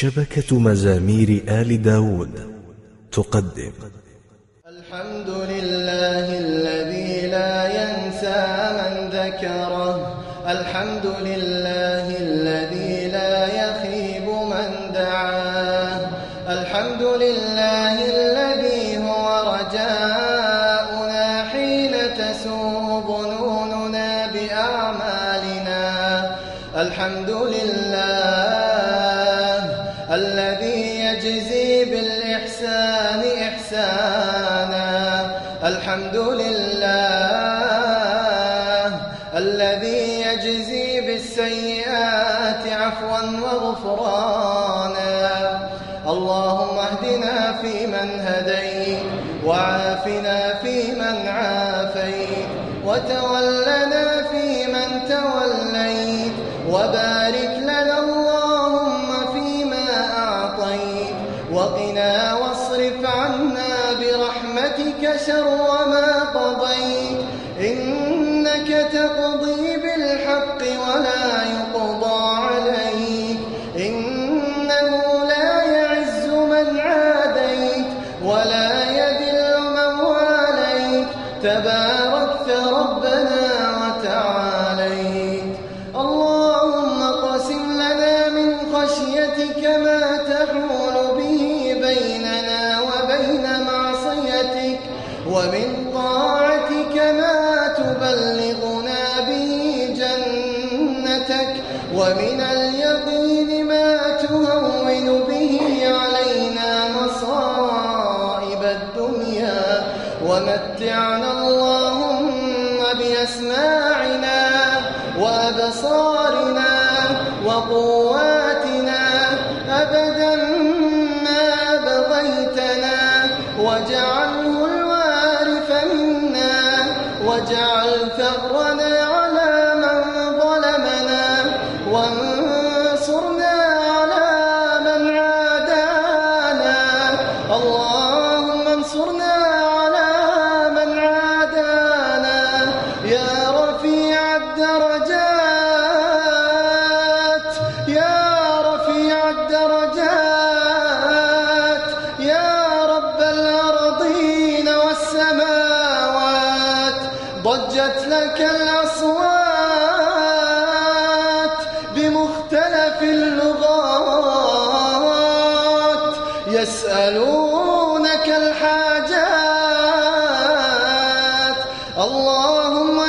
شبكة مزامير آل داود. تقدم. الحمد لله الذي لا ينسى من ذكره. الحمد لله الذي لا يخيب من دعاه. الحمد لله الذي هو رجاؤنا حين تسوء ظنوننا بأعمالنا. الحمد لله الحمد لله الذي يجزي بالسيئات عفوا وغفرانا. اللهم اهدنا فيمن هديت وعافنا فيمن عافيت وتولنا ذريتك ومن اليقين ما تهون به علينا مصائب الدنيا. ومتعنا اللهم بأسماعنا وأبصارنا وقواتنا أبدا ما بغيتنا. وجعلنا اللهم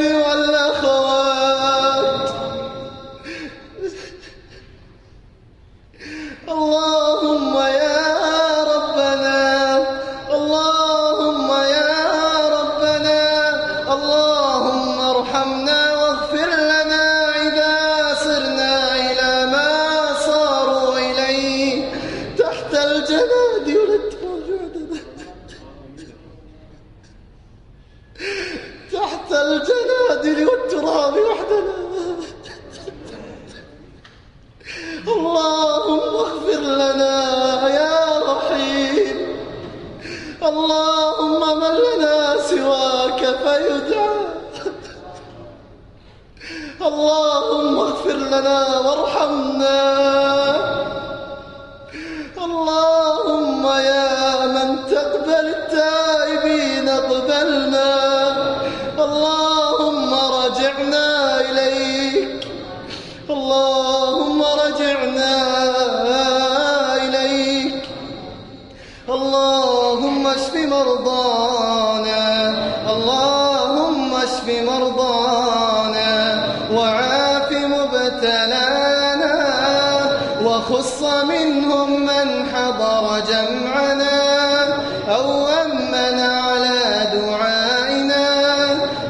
والأخوات. اللهم يا ربنا اللهم يا ربنا اللهم ارحمنا واغفر لنا إذا سرنا إلى ما صاروا إليه تحت الجنادل اللهم اغفر لنا وارحمنا. اللهم يا من تقبل التائبين اقبلنا. اللهم رجعنا إليك. اللهم رجعنا إليك. اللهم اشف مرضانا. اللهم اشف مرضانا. ومنهم من حضر جمعنا أو أمن على دعائنا.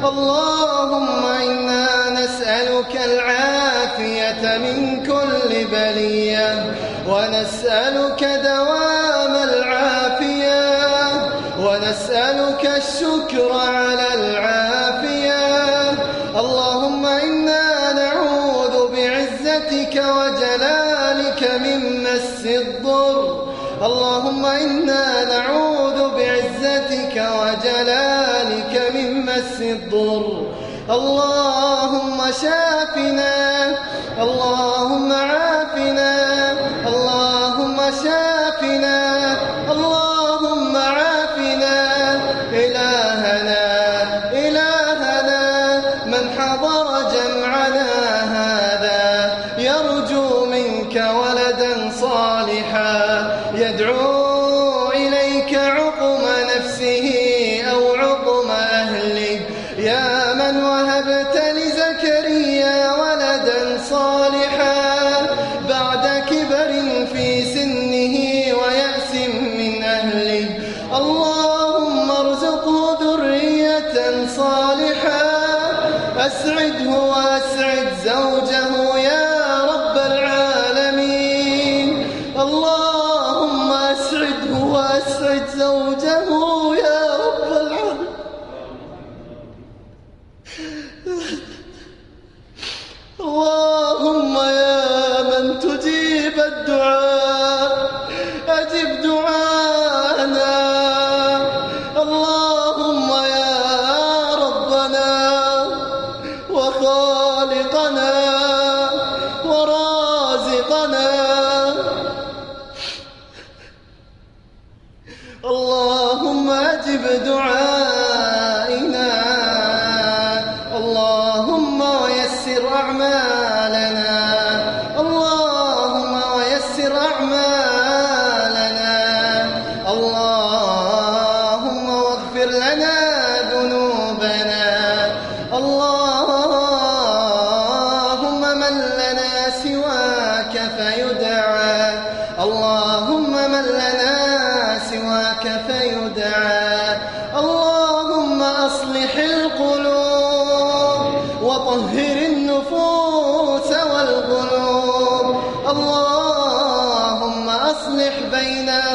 اللهم إنا نسألك العافية من كل بلية ونسألك دوام العافية ونسألك الشكر على اللهم إنا نعوذ بعزتك وجلالك من مس الضر. اللهم شافنا. اللهم عافنا.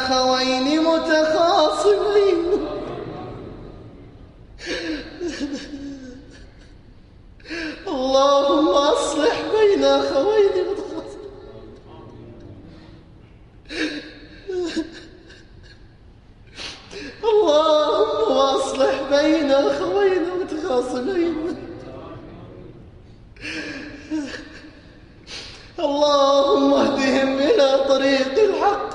الأخوين متخاصمين. اللهم أصلح بين أخوين متخاصمين. اللهم أصلح بين أخوين متخاصمين. اللهم اهدهم إلى طريق الحق.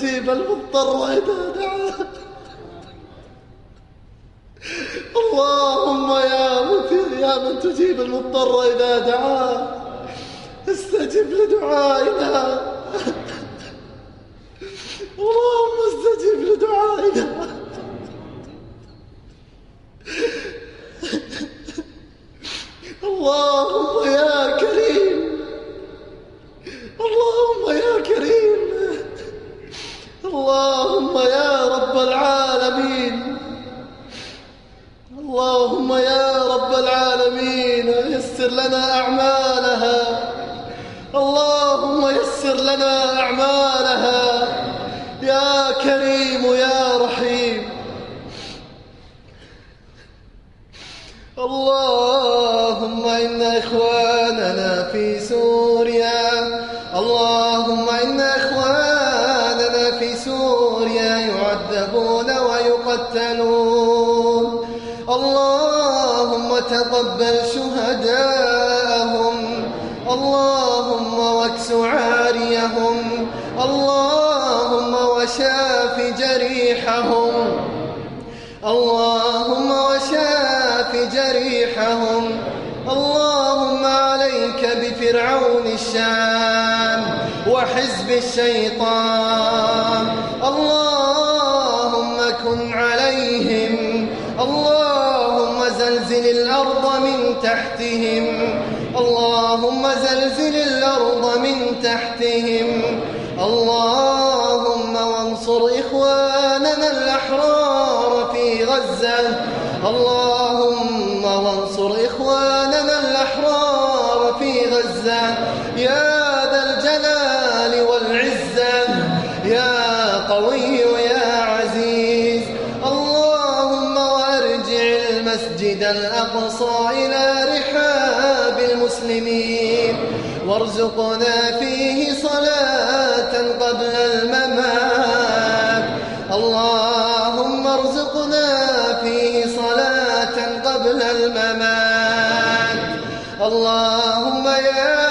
تجيب المضطر إذا دعاه اللهم يا مثير يا من تجيب المضطر إذا دعاه استجب لدعائنا. اللهم استجب لدعائنا. اللهم وتقبل شهداءهم. اللهم واكس عاريهم. اللهم وشاف جريحهم. اللهم وشاف جريحهم. اللهم عليك بفرعون الشام وحزب الشيطان. الأرض من تحتهم. اللهم زلزل الأرض من تحتهم. اللهم وانصر إخواننا الأحرار في غزة. اللهم وانصر إخواننا الأحرار المسجد الأقصى إلى رحاب المسلمين. وارزقنا فيه صلاة قبل الممات. اللهم ارزقنا فيه صلاة قبل الممات. اللهم يا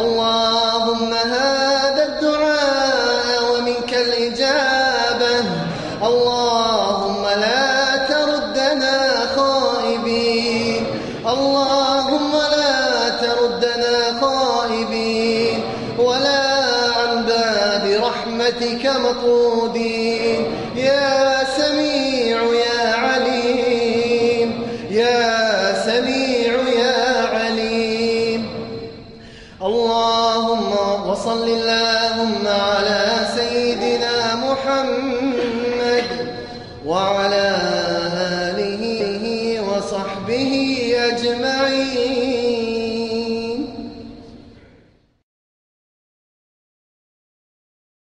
اللهم